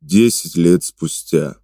Десять лет спустя.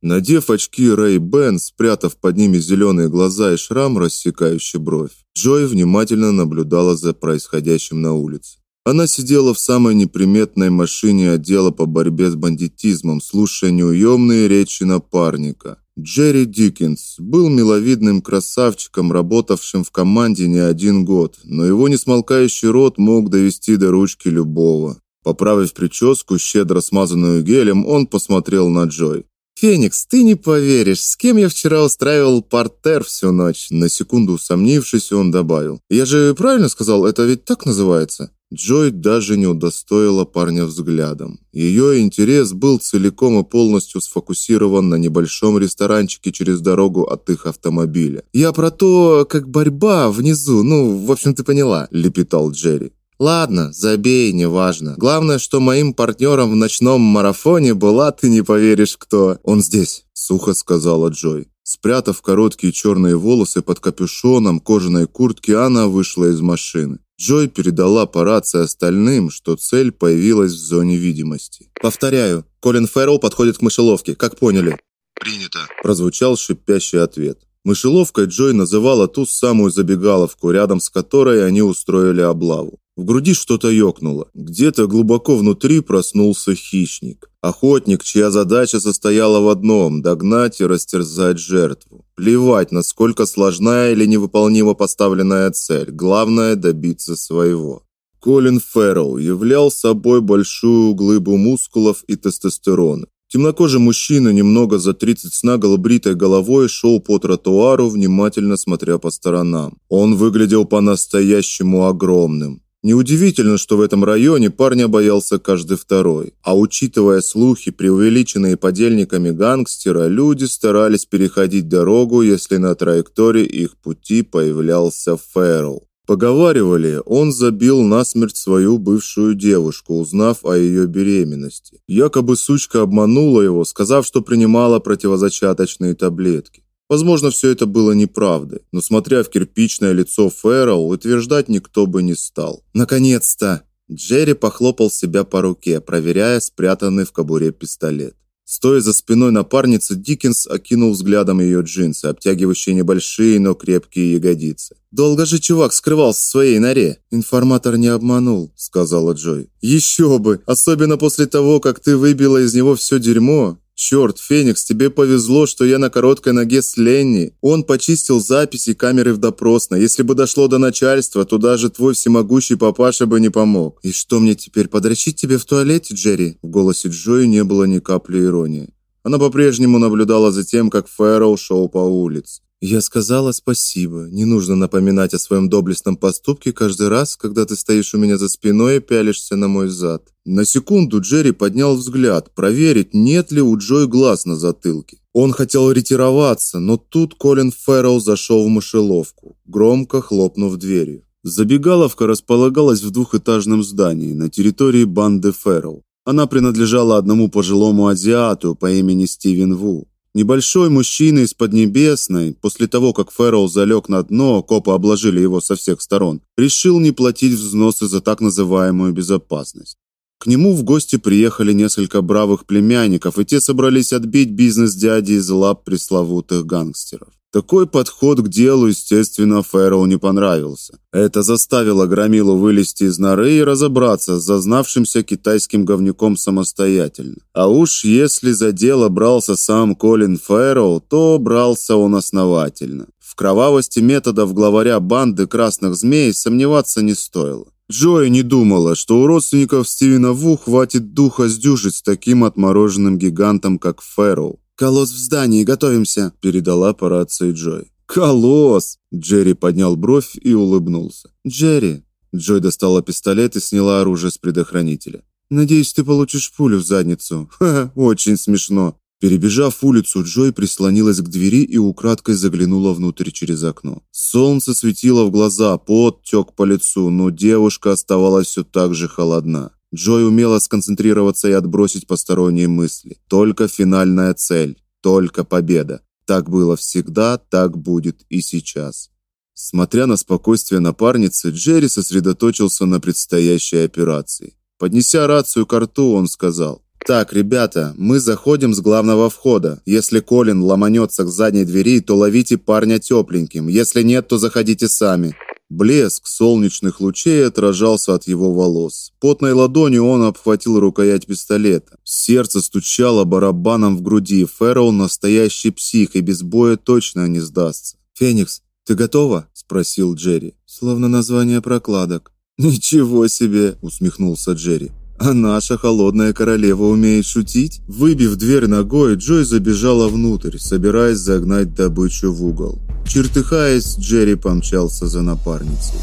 Надев очки Ray-Ban, спрятав под ними зеленые глаза и шрам, рассекающий бровь, Джой внимательно наблюдала за происходящим на улице. Она сидела в самой неприметной машине отдела по борьбе с бандитизмом, слушая неуемные речи напарника. Джерри Диккенс был миловидным красавчиком, работавшим в команде не один год, но его несмолкающий рот мог довести до ручки любого. Поправив прическу, щедро смазанную гелем, он посмотрел на Джой. Феникс, ты не поверишь, с кем я вчера устраивал партер всю ночь. На секунду усомнившись, он добавил: "Я же правильно сказал, это ведь так называется?" Джой даже не удостоила парня взглядом. Ее интерес был целиком и полностью сфокусирован на небольшом ресторанчике через дорогу от их автомобиля. "Я про то, как борьба внизу, ну, в общем, ты поняла", лепетал Джерри. Ладно, забей, неважно. Главное, что моим партнером в ночном марафоне была, ты не поверишь, кто. Он здесь, сухо сказала Джой. Спрятав короткие черные волосы под капюшоном кожаной куртки, она вышла из машины. Джой передала по рации остальным, что цель появилась в зоне видимости. Повторяю, Колин Фэрроу подходит к мышеловке, как поняли? Принято, прозвучал шипящий ответ. Мышеловкой Джой называла ту самую забегаловку, рядом с которой они устроили облаву. В груди что-то ёкнуло. Где-то глубоко внутри проснулся хищник. Охотник, чья задача состояла в одном догнать и растерзать жертву. Плевать, насколько сложная или невыполнима поставленная цель. Главное добиться своего. Колин Фэрроу являл собой большую глыбу мускулов и тестостерона. Темнокожий мужчина, немного за 30 с наголо бритой головой, шел по тротуару, внимательно смотря по сторонам. Он выглядел по-настоящему огромным. Неудивительно, что в этом районе парня боялся каждый второй. А учитывая слухи, преувеличенные подельниками гангстера, люди старались переходить дорогу, если на траектории их пути появлялся Фэрроу. Поговаривали, он забил насмерть свою бывшую девушку, узнав о ее беременности. Якобы сучка обманула его, сказав, что принимала противозачаточные таблетки. Возможно, все это было неправдой, но смотря в кирпичное лицо Фэрроу, утверждать никто бы не стал. Наконец-то Джерри похлопал себя по руке, проверяя спрятанный в кобуре пистолет. Стоя за спиной напарницы, Диккенс окинул взглядом ее джинсы, обтягивающие небольшие, но крепкие ягодицы. Долго же чувак скрывался в своей норе. Информатор не обманул, сказала Джой. Еще бы, особенно после того, как ты выбила из него все дерьмо. Черт, Феникс, тебе повезло, что я на короткой ноге с Ленни. Он почистил записи камеры в допросной. Если бы дошло до начальства, то даже твой всемогущий папаша бы не помог. И что мне теперь подрочить тебе в туалете, Джерри? В голосе Джои не было ни капли иронии. Она по-прежнему наблюдала за тем, как Фэрроу шел по улице. Я сказала спасибо. Не нужно напоминать о своем доблестном поступке каждый раз, когда ты стоишь у меня за спиной и пялишься на мой зад. На секунду Джерри поднял взгляд, проверить, нет ли у Джой глаз на затылке. Он хотел ретироваться, но тут Колин Фэрроу зашел в мышеловку, громко хлопнув дверью. Забегаловка располагалась в двухэтажном здании на территории банды Фэрроу. Она принадлежала одному пожилому азиату по имени Стивен Ву. Небольшой мужчина из Поднебесной, после того, как Фэрроу залег на дно, копы обложили его со всех сторон, решил не платить взносы за так называемую безопасность. К нему в гости приехали несколько бравых племянников, и те собрались отбить бизнес дяди из лап пресловутых гангстеров. Такой подход к делу, естественно, Фэрроу не понравился. Это заставило Громилу вылезти из норы и разобраться с зазнавшимся китайским говнюком самостоятельно. А уж если за дело брался сам Колин Фэрроу, то брался он основательно. В кровавости методов главаря банды Красных Змей сомневаться не стоило. Джой не думала, что у родственников Стивена Ву хватит духа сдюжить с таким отмороженным гигантом, как Фэрроу. «Колосс в здании, готовимся», – передала по рации Джой. «Колосс!» – Джерри поднял бровь и улыбнулся. «Джерри!» – Джой достала пистолет и сняла оружие с предохранителя. «Надеюсь, ты получишь пулю в задницу. Ха, очень смешно». Перебежав улицу, Джой прислонилась к двери и украдкой заглянула внутрь через окно. Солнце светило в глаза, пот тек по лицу, но девушка оставалась все так же холодна. Джой умела сконцентрироваться и отбросить посторонние мысли. Только финальная цель, только победа. Так было всегда, так будет и сейчас. Смотря на спокойствие напарницы, Джерри сосредоточился на предстоящей операции. Поднеся рацию к рту, он сказал: Так, ребята, мы заходим с главного входа. Если Колин ломанется к задней двери, то ловите парня тепленьким. Если нет, то заходите сами. Блеск солнечных лучей отражался от его волос. Потной ладонью он обхватил рукоять пистолета. Сердце стучало барабаном в груди. Фэрроу настоящий псих и без боя точно не сдастся. «Феникс, ты готова?» – спросил Джерри. Словно название прокладок. «Ничего себе!» – усмехнулся Джерри. А наша холодная королева умеет шутить. Выбив дверь ногой, Джой забежала внутрь, собираясь загнать добычу в угол. Чертыхаясь, Джерри помчался за напарницей.